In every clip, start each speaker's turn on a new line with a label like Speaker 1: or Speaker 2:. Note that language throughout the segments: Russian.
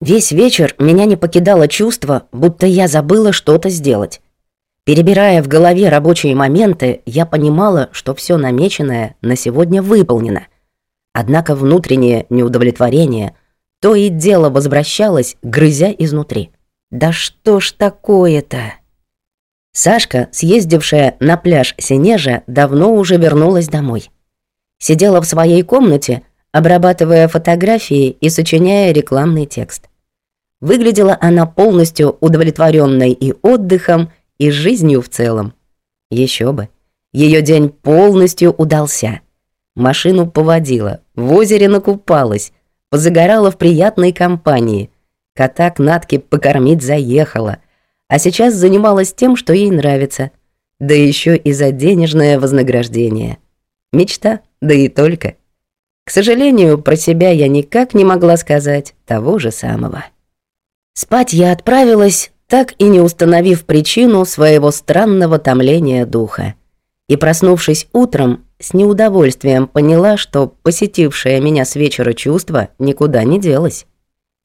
Speaker 1: Весь вечер меня не покидало чувство, будто я забыла что-то сделать. Перебирая в голове рабочие моменты, я понимала, что все намеченное на сегодня выполнено. Однако внутреннее неудовлетворение то и дело возвращалось, грызя изнутри. «Да что ж такое-то?» Сашка, съездившая на пляж Синежа, давно уже вернулась домой. Сидела в своей комнате, обрабатывая фотографии и сочиняя рекламный текст. Выглядела она полностью удовлетворенной и отдыхом, и жизнью в целом. Еще бы. Ее день полностью удался. Машину поводила, в озере накупалась, позагорала в приятной компании. Кота к Натке покормить заехала, а сейчас занималась тем, что ей нравится. Да еще и за денежное вознаграждение. Мечта, да и только. К сожалению, про себя я никак не могла сказать того же самого. Спать я отправилась, так и не установив причину своего странного томления духа. И проснувшись утром, с неудовольствием поняла, что посетившее меня с вечера чувство никуда не делось.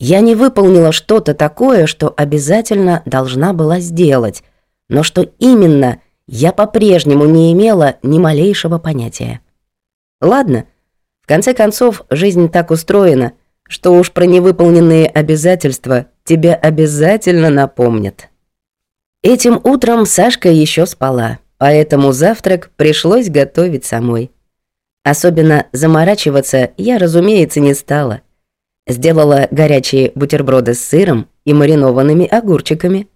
Speaker 1: Я не выполнила что-то такое, что обязательно должна была сделать, но что именно, я по-прежнему не имела ни малейшего понятия. Ладно, в конце концов, жизнь так устроена, что уж про невыполненные обязательства тебе обязательно напомнят. Этим утром Сашка еще спала, поэтому завтрак пришлось готовить самой. Особенно заморачиваться я, разумеется, не стала. Сделала горячие бутерброды с сыром и маринованными огурчиками.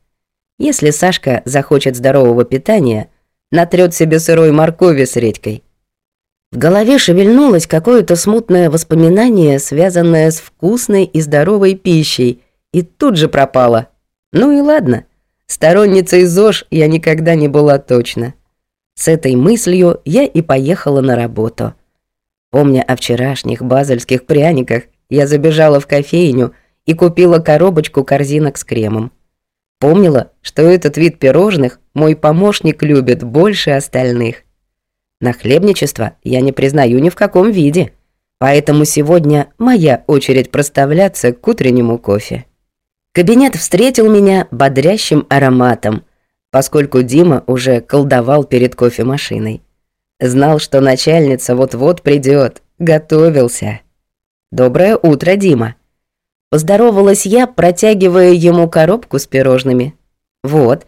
Speaker 1: Если Сашка захочет здорового питания, натрёт себе сырой моркови с редькой. В голове шевельнулось какое-то смутное воспоминание, связанное с вкусной и здоровой пищей, и тут же пропало. Ну и ладно, сторонницей ЗОЖ я никогда не была точно. С этой мыслью я и поехала на работу. Помня о вчерашних базельских пряниках, я забежала в кофейню и купила коробочку корзинок с кремом. Помнила, что этот вид пирожных мой помощник любит больше остальных. Нахлебничество я не признаю ни в каком виде, поэтому сегодня моя очередь проставляться к утреннему кофе. Кабинет встретил меня бодрящим ароматом, поскольку Дима уже колдовал перед кофемашиной. Знал, что начальница вот-вот придет, готовился. «Доброе утро, Дима!» Поздоровалась я, протягивая ему коробку с пирожными. «Вот,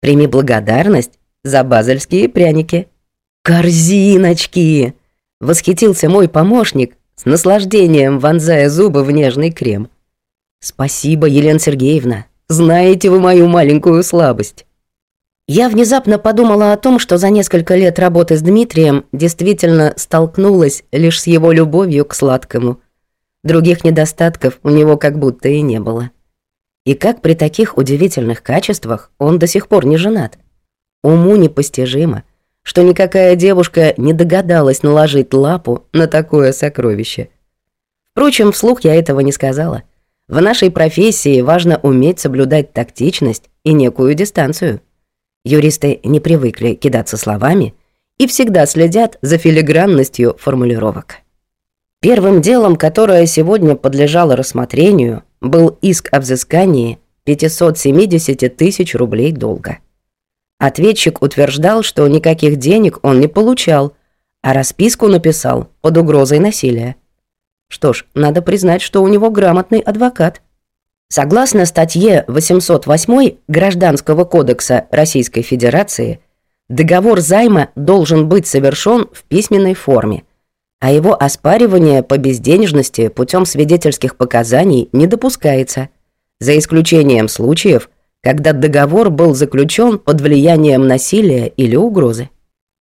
Speaker 1: прими благодарность за базельские пряники». «Корзиночки!» — восхитился мой помощник, с наслаждением вонзая зубы в нежный крем. «Спасибо, Елена Сергеевна. Знаете вы мою маленькую слабость». Я внезапно подумала о том, что за несколько лет работы с Дмитрием действительно столкнулась лишь с его любовью к сладкому. Других недостатков у него как будто и не было. И как при таких удивительных качествах он до сих пор не женат. Уму непостижимо, что никакая девушка не догадалась наложить лапу на такое сокровище. Впрочем, вслух я этого не сказала. В нашей профессии важно уметь соблюдать тактичность и некую дистанцию. Юристы не привыкли кидаться словами и всегда следят за филигранностью формулировок. Первым делом, которое сегодня подлежало рассмотрению, был иск о взыскании 570 тысяч рублей долга. Ответчик утверждал, что никаких денег он не получал, а расписку написал под угрозой насилия. Что ж, надо признать, что у него грамотный адвокат. Согласно статье 808 Гражданского кодекса Российской Федерации, договор займа должен быть совершен в письменной форме, а его оспаривание по безденежности путем свидетельских показаний не допускается, за исключением случаев, когда договор был заключен под влиянием насилия или угрозы.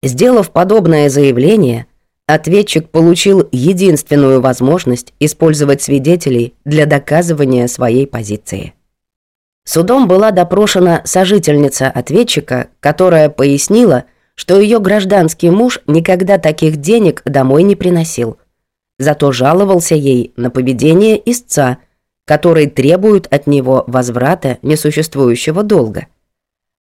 Speaker 1: Сделав подобное заявление, ответчик получил единственную возможность использовать свидетелей для доказывания своей позиции. Судом была допрошена сожительница ответчика, которая пояснила, что ее гражданский муж никогда таких денег домой не приносил. Зато жаловался ей на поведение истца – которые требуют от него возврата несуществующего долга.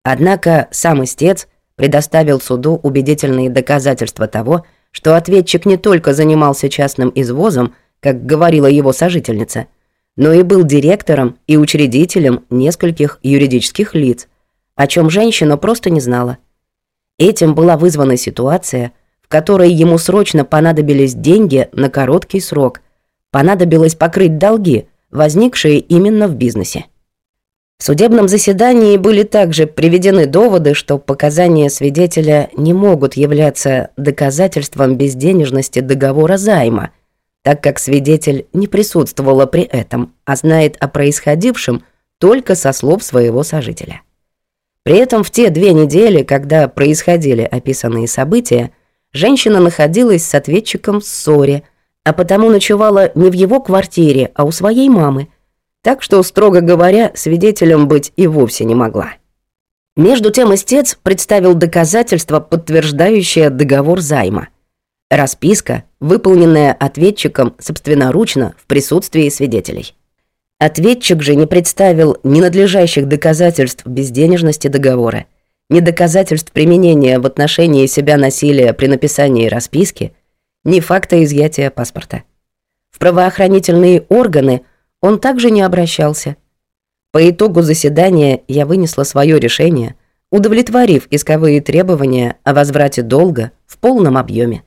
Speaker 1: Однако сам истец предоставил суду убедительные доказательства того, что ответчик не только занимался частным извозом, как говорила его сожительница, но и был директором и учредителем нескольких юридических лиц, о чем женщина просто не знала. Этим была вызвана ситуация, в которой ему срочно понадобились деньги на короткий срок, понадобилось покрыть долги, возникшие именно в бизнесе. В судебном заседании были также приведены доводы, что показания свидетеля не могут являться доказательством безденежности договора займа, так как свидетель не присутствовала при этом, а знает о происходившем только со слов своего сожителя. При этом в те две недели, когда происходили описанные события, женщина находилась с ответчиком в ссоре, а потому ночевала не в его квартире, а у своей мамы – так что, строго говоря, свидетелем быть и вовсе не могла. Между тем истец представил доказательства, подтверждающее договор займа. Расписка, выполненная ответчиком собственноручно в присутствии свидетелей. Ответчик же не представил ни надлежащих доказательств безденежности договора, ни доказательств применения в отношении себя насилия при написании расписки, ни факта изъятия паспорта. В правоохранительные органы он также не обращался. По итогу заседания я вынесла свое решение, удовлетворив исковые требования о возврате долга в полном объеме.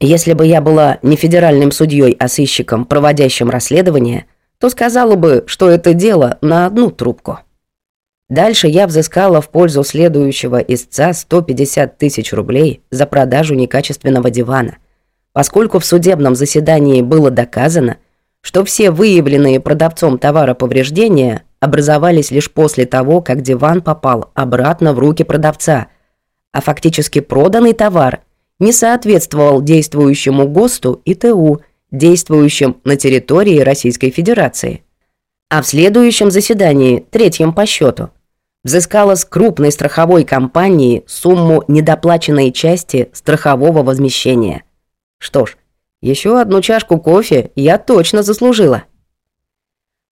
Speaker 1: Если бы я была не федеральным судьей, а сыщиком, проводящим расследование, то сказала бы, что это дело на одну трубку. Дальше я взыскала в пользу следующего истца 150 тысяч рублей за продажу некачественного дивана, поскольку в судебном заседании было доказано, что все выявленные продавцом товара повреждения образовались лишь после того, как диван попал обратно в руки продавца, а фактически проданный товар не соответствовал действующему ГОСТу и ТУ, действующим на территории Российской Федерации. А в следующем заседании, третьем по счету, взыскала с крупной страховой компании сумму недоплаченной части страхового возмещения. Что ж, еще одну чашку кофе я точно заслужила.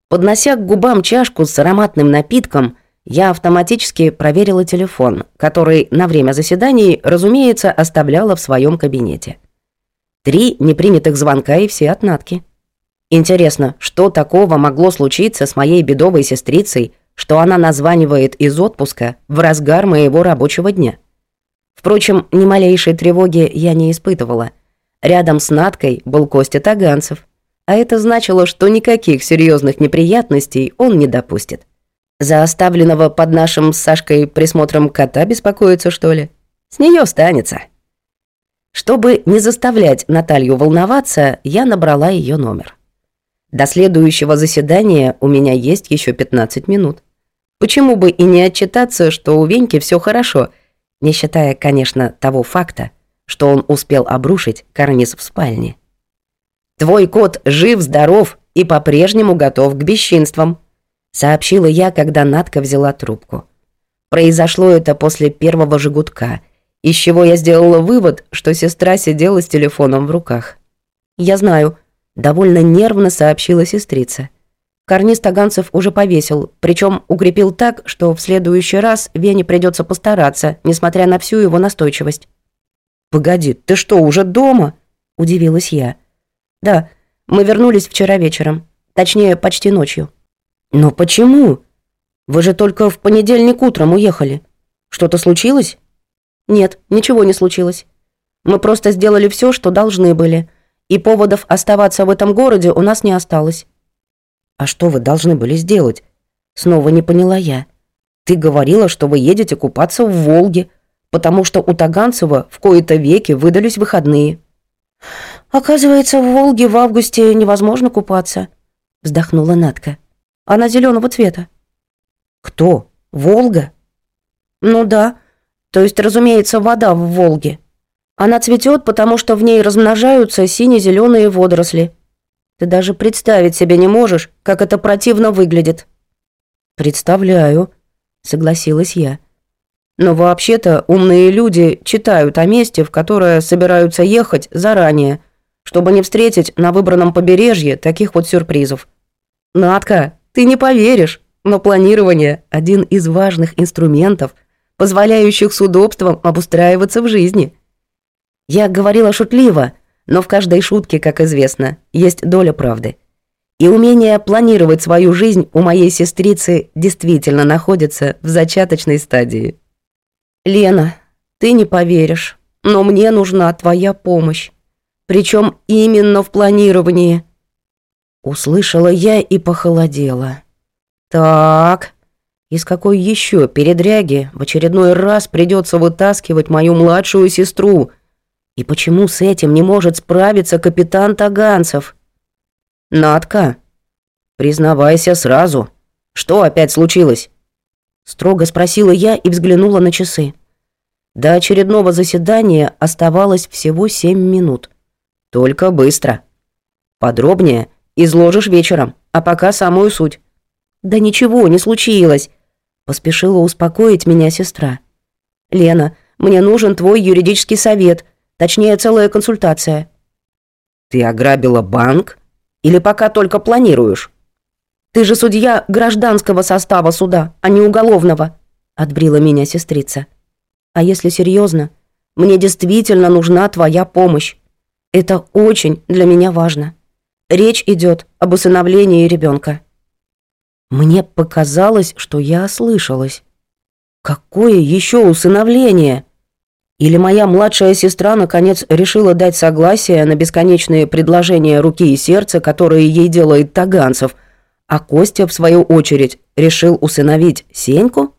Speaker 1: Поднося к губам чашку с ароматным напитком, я автоматически проверила телефон, который на время заседаний, разумеется, оставляла в своем кабинете. Три непринятых звонка и все отнатки. Интересно, что такого могло случиться с моей бедовой сестрицей, что она названивает из отпуска в разгар моего рабочего дня? Впрочем, ни малейшей тревоги я не испытывала – Рядом с Надкой был Костя Таганцев. А это значило, что никаких серьезных неприятностей он не допустит. За оставленного под нашим с Сашкой присмотром кота беспокоиться, что ли? С нее станется. Чтобы не заставлять Наталью волноваться, я набрала ее номер. До следующего заседания у меня есть еще 15 минут. Почему бы и не отчитаться, что у Веньки все хорошо, не считая, конечно, того факта, что он успел обрушить карниз в спальне. «Твой кот жив-здоров и по-прежнему готов к бесчинствам», сообщила я, когда Натка взяла трубку. Произошло это после первого же из чего я сделала вывод, что сестра сидела с телефоном в руках. «Я знаю», — довольно нервно сообщила сестрица. Карниз Таганцев уже повесил, причем укрепил так, что в следующий раз Вене придется постараться, несмотря на всю его настойчивость. «Погоди, ты что, уже дома?» – удивилась я. «Да, мы вернулись вчера вечером. Точнее, почти ночью». «Но почему? Вы же только в понедельник утром уехали. Что-то случилось?» «Нет, ничего не случилось. Мы просто сделали все, что должны были, и поводов оставаться в этом городе у нас не осталось». «А что вы должны были сделать?» Снова не поняла я. «Ты говорила, что вы едете купаться в Волге, потому что у Таганцева в кои-то веки выдались выходные. «Оказывается, в Волге в августе невозможно купаться», — вздохнула Натка. «Она зеленого цвета». «Кто? Волга?» «Ну да. То есть, разумеется, вода в Волге. Она цветет, потому что в ней размножаются сине-зеленые водоросли. Ты даже представить себе не можешь, как это противно выглядит». «Представляю», — согласилась я. Но вообще-то умные люди читают о месте, в которое собираются ехать заранее, чтобы не встретить на выбранном побережье таких вот сюрпризов. Надка, ты не поверишь, но планирование – один из важных инструментов, позволяющих с удобством обустраиваться в жизни. Я говорила шутливо, но в каждой шутке, как известно, есть доля правды. И умение планировать свою жизнь у моей сестрицы действительно находится в зачаточной стадии. «Лена, ты не поверишь, но мне нужна твоя помощь. Причем именно в планировании». Услышала я и похолодела. «Так, из какой еще передряги в очередной раз придется вытаскивать мою младшую сестру? И почему с этим не может справиться капитан Таганцев?» «Надка, признавайся сразу. Что опять случилось?» Строго спросила я и взглянула на часы. До очередного заседания оставалось всего семь минут. Только быстро. Подробнее изложишь вечером, а пока самую суть. Да ничего не случилось, поспешила успокоить меня сестра. Лена, мне нужен твой юридический совет, точнее целая консультация. Ты ограбила банк или пока только планируешь? Ты же судья гражданского состава суда, а не уголовного, отбрила меня сестрица. А если серьезно, мне действительно нужна твоя помощь. Это очень для меня важно. Речь идет об усыновлении ребенка. Мне показалось, что я ослышалась. Какое еще усыновление? Или моя младшая сестра наконец решила дать согласие на бесконечные предложения руки и сердца, которые ей делает Таганцев, а Костя, в свою очередь, решил усыновить Сеньку?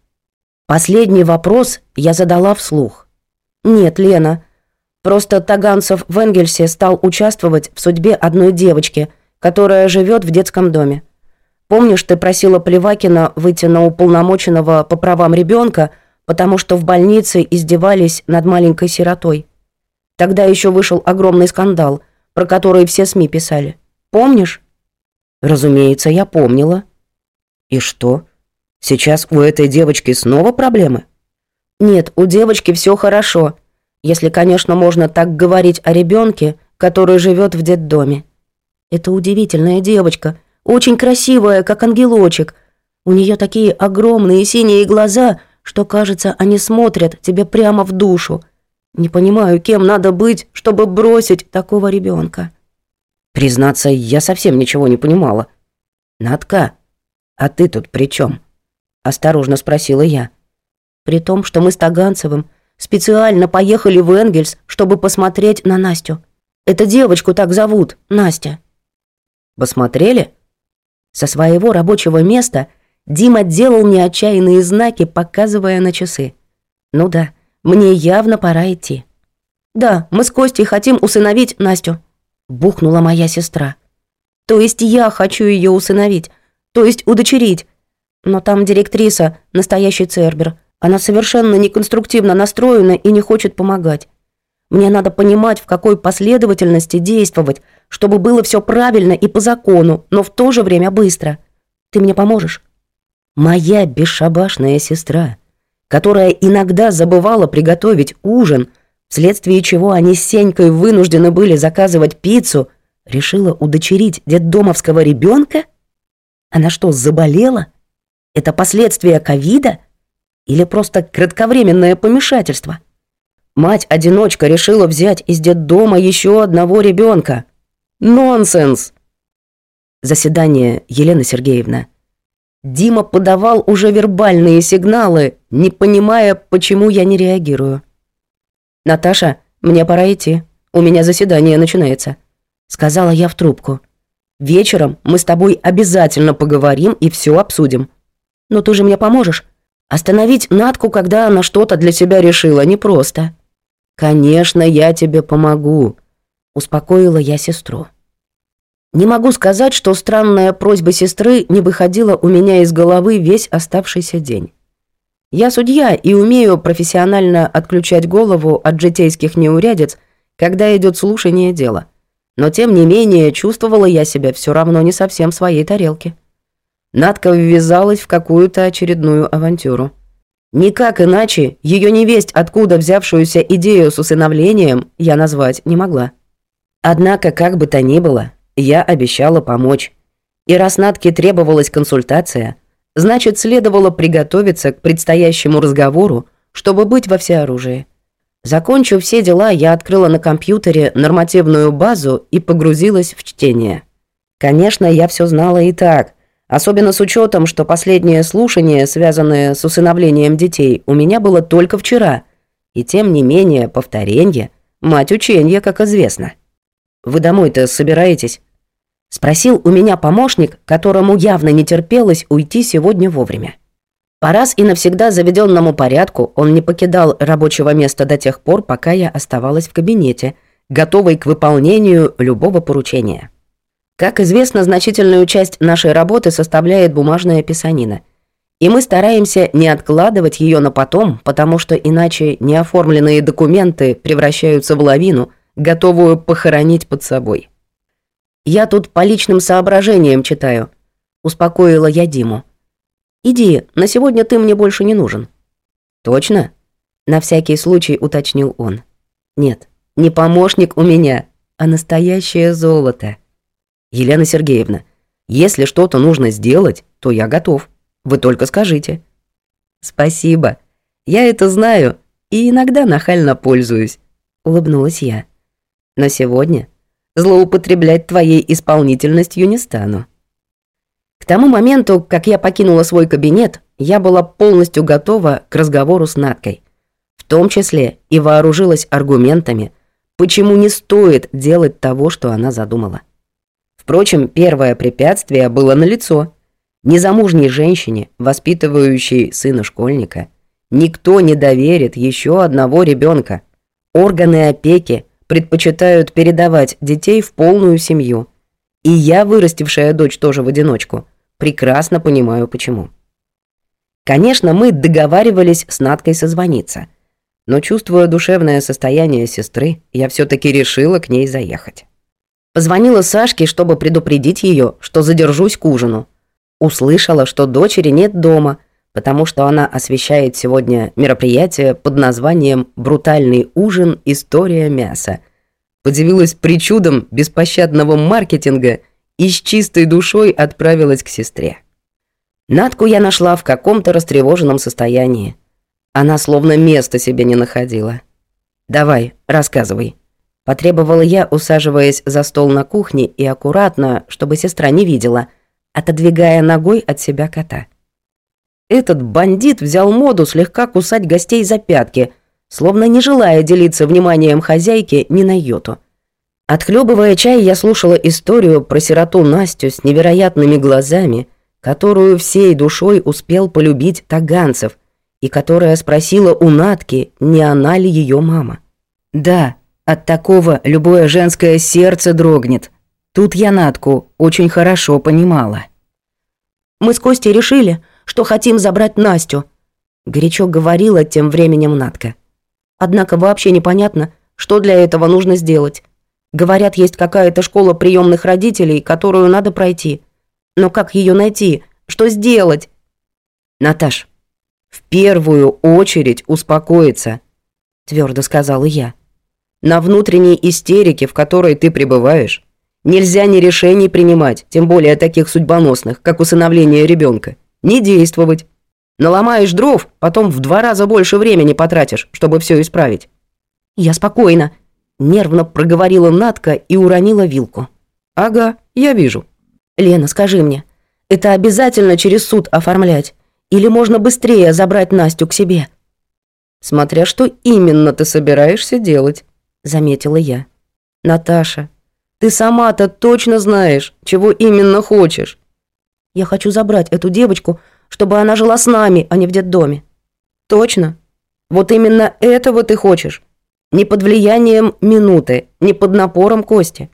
Speaker 1: Последний вопрос я задала вслух. «Нет, Лена. Просто Таганцев в Энгельсе стал участвовать в судьбе одной девочки, которая живет в детском доме. Помнишь, ты просила Плевакина выйти на уполномоченного по правам ребенка, потому что в больнице издевались над маленькой сиротой? Тогда еще вышел огромный скандал, про который все СМИ писали. Помнишь?» «Разумеется, я помнила». «И что?» Сейчас у этой девочки снова проблемы? Нет, у девочки все хорошо. Если, конечно, можно так говорить о ребенке, который живет в детдоме. Это удивительная девочка, очень красивая, как ангелочек. У нее такие огромные синие глаза, что, кажется, они смотрят тебе прямо в душу. Не понимаю, кем надо быть, чтобы бросить такого ребенка. Признаться, я совсем ничего не понимала. Надка, а ты тут при чем? Осторожно спросила я. При том, что мы с Таганцевым специально поехали в Энгельс, чтобы посмотреть на Настю. Эту девочку так зовут, Настя. Посмотрели? Со своего рабочего места Дима делал мне отчаянные знаки, показывая на часы. Ну да, мне явно пора идти. Да, мы с Костей хотим усыновить Настю. Бухнула моя сестра. То есть я хочу ее усыновить, то есть удочерить, но там директриса, настоящий Цербер. Она совершенно неконструктивно настроена и не хочет помогать. Мне надо понимать, в какой последовательности действовать, чтобы было все правильно и по закону, но в то же время быстро. Ты мне поможешь? Моя бесшабашная сестра, которая иногда забывала приготовить ужин, вследствие чего они с Сенькой вынуждены были заказывать пиццу, решила удочерить детдомовского ребенка? Она что, заболела? Это последствия ковида? Или просто кратковременное помешательство? Мать-одиночка решила взять из детдома еще одного ребенка. Нонсенс! Заседание, Елена Сергеевна. Дима подавал уже вербальные сигналы, не понимая, почему я не реагирую. «Наташа, мне пора идти. У меня заседание начинается», — сказала я в трубку. «Вечером мы с тобой обязательно поговорим и все обсудим. Но ты же мне поможешь? Остановить Натку, когда она что-то для себя решила, непросто. Конечно, я тебе помогу, успокоила я сестру. Не могу сказать, что странная просьба сестры не выходила у меня из головы весь оставшийся день. Я судья и умею профессионально отключать голову от житейских неурядиц, когда идет слушание дела. Но тем не менее чувствовала я себя все равно не совсем в своей тарелке. Надка ввязалась в какую-то очередную авантюру. Никак иначе ее невесть, откуда взявшуюся идею с усыновлением, я назвать не могла. Однако, как бы то ни было, я обещала помочь. И раз Натке требовалась консультация, значит, следовало приготовиться к предстоящему разговору, чтобы быть во всеоружии. Закончив все дела, я открыла на компьютере нормативную базу и погрузилась в чтение. Конечно, я все знала и так, особенно с учетом, что последнее слушание, связанное с усыновлением детей, у меня было только вчера. И тем не менее, повторенье – мать ученья, как известно. «Вы домой-то собираетесь?» Спросил у меня помощник, которому явно не терпелось уйти сегодня вовремя. По раз и навсегда заведенному порядку он не покидал рабочего места до тех пор, пока я оставалась в кабинете, готовой к выполнению любого поручения. Как известно, значительную часть нашей работы составляет бумажная писанина. И мы стараемся не откладывать ее на потом, потому что иначе неоформленные документы превращаются в лавину, готовую похоронить под собой. «Я тут по личным соображениям читаю», — успокоила я Диму. «Иди, на сегодня ты мне больше не нужен». «Точно?» — на всякий случай уточнил он. «Нет, не помощник у меня, а настоящее золото». «Елена Сергеевна, если что-то нужно сделать, то я готов. Вы только скажите». «Спасибо. Я это знаю и иногда нахально пользуюсь», — улыбнулась я. «Но сегодня злоупотреблять твоей исполнительностью не стану. К тому моменту, как я покинула свой кабинет, я была полностью готова к разговору с Надкой. В том числе и вооружилась аргументами, почему не стоит делать того, что она задумала. Впрочем, первое препятствие было налицо. Незамужней женщине, воспитывающей сына школьника, никто не доверит еще одного ребенка. Органы опеки предпочитают передавать детей в полную семью. И я, вырастившая дочь тоже в одиночку, прекрасно понимаю почему. Конечно, мы договаривались с Надкой созвониться, но чувствуя душевное состояние сестры, я все таки решила к ней заехать. Позвонила Сашке, чтобы предупредить ее, что задержусь к ужину. Услышала, что дочери нет дома, потому что она освещает сегодня мероприятие под названием «Брутальный ужин. История мяса». Подивилась причудом беспощадного маркетинга и с чистой душой отправилась к сестре. Натку я нашла в каком-то растревоженном состоянии. Она словно места себе не находила. «Давай, рассказывай», – потребовала я, усаживаясь за стол на кухне и аккуратно, чтобы сестра не видела, отодвигая ногой от себя кота. Этот бандит взял моду слегка кусать гостей за пятки, словно не желая делиться вниманием хозяйки ни на йоту. Отхлебывая чай, я слушала историю про сироту Настю с невероятными глазами, которую всей душой успел полюбить Таганцев, и которая спросила у Натки, не она ли ее мама. Да, от такого любое женское сердце дрогнет. Тут я Натку очень хорошо понимала. Мы с Костей решили, что хотим забрать Настю», — горячо говорила тем временем Натка. «Однако вообще непонятно, что для этого нужно сделать. Говорят, есть какая-то школа приемных родителей, которую надо пройти. Но как ее найти? Что сделать?» «Наташ, в первую очередь успокоиться», — твердо сказала я. «На внутренней истерике, в которой ты пребываешь, нельзя ни решений принимать, тем более таких судьбоносных, как усыновление ребенка не действовать. Наломаешь дров, потом в два раза больше времени потратишь, чтобы все исправить. Я спокойно. Нервно проговорила Натка и уронила вилку. Ага, я вижу. Лена, скажи мне, это обязательно через суд оформлять? Или можно быстрее забрать Настю к себе? Смотря что именно ты собираешься делать, заметила я. Наташа, ты сама-то точно знаешь, чего именно хочешь. Я хочу забрать эту девочку, чтобы она жила с нами, а не в детдоме. Точно. Вот именно этого ты хочешь. Не под влиянием минуты, не под напором Кости.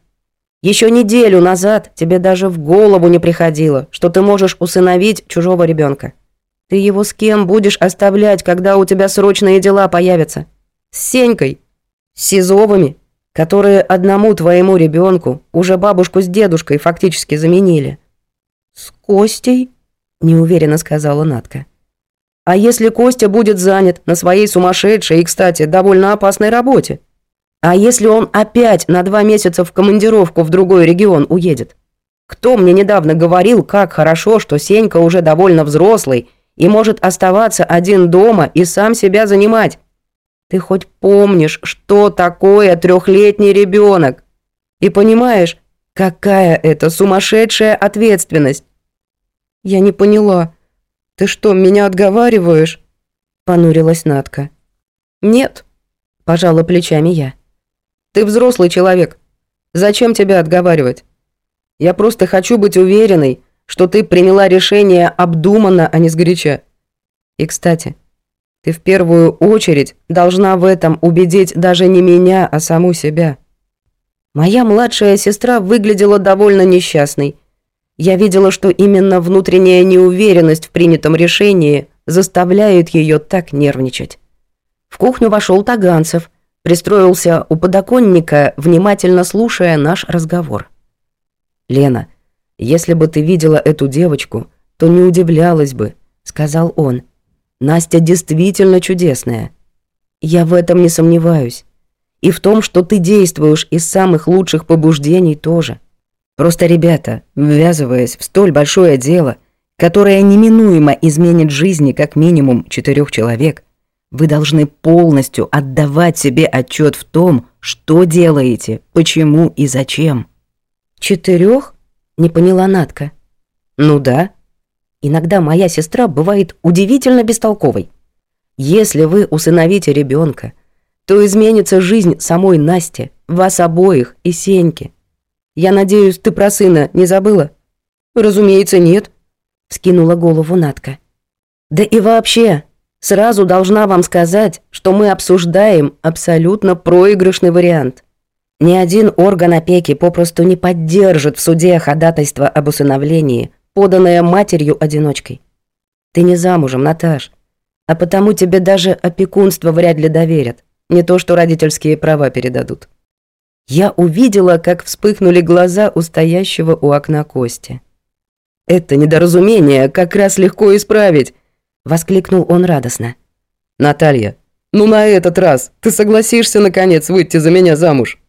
Speaker 1: Еще неделю назад тебе даже в голову не приходило, что ты можешь усыновить чужого ребенка. Ты его с кем будешь оставлять, когда у тебя срочные дела появятся? С Сенькой? С Сизовыми, которые одному твоему ребенку уже бабушку с дедушкой фактически заменили. «С Костей?» – неуверенно сказала Натка. «А если Костя будет занят на своей сумасшедшей и, кстати, довольно опасной работе? А если он опять на два месяца в командировку в другой регион уедет? Кто мне недавно говорил, как хорошо, что Сенька уже довольно взрослый и может оставаться один дома и сам себя занимать? Ты хоть помнишь, что такое трехлетний ребенок? И понимаешь, Какая это сумасшедшая ответственность? Я не поняла. Ты что, меня отговариваешь? Понурилась Натка. Нет, пожала плечами я. Ты взрослый человек. Зачем тебя отговаривать? Я просто хочу быть уверенной, что ты приняла решение обдуманно, а не сгоряча. И, кстати, ты в первую очередь должна в этом убедить даже не меня, а саму себя. Моя младшая сестра выглядела довольно несчастной. Я видела, что именно внутренняя неуверенность в принятом решении заставляет ее так нервничать. В кухню вошел Таганцев, пристроился у подоконника, внимательно слушая наш разговор. «Лена, если бы ты видела эту девочку, то не удивлялась бы», — сказал он. «Настя действительно чудесная. Я в этом не сомневаюсь. И в том, что ты действуешь из самых лучших побуждений тоже. Просто, ребята, ввязываясь в столь большое дело, которое неминуемо изменит жизни как минимум четырех человек, вы должны полностью отдавать себе отчет в том, что делаете, почему и зачем. Четырех? Не поняла Натка. Ну да. Иногда моя сестра бывает удивительно бестолковой. Если вы усыновите ребенка, то изменится жизнь самой Насти, вас обоих и Сеньки. Я надеюсь, ты про сына не забыла? Разумеется, нет, скинула голову Натка. Да и вообще, сразу должна вам сказать, что мы обсуждаем абсолютно проигрышный вариант. Ни один орган опеки попросту не поддержит в суде ходатайство об усыновлении, поданное матерью-одиночкой. Ты не замужем, Наташ, а потому тебе даже опекунство вряд ли доверят. Не то, что родительские права передадут. Я увидела, как вспыхнули глаза у стоящего у окна Кости. «Это недоразумение как раз легко исправить!» — воскликнул он радостно. «Наталья, ну на этот раз ты согласишься, наконец, выйти за меня замуж?»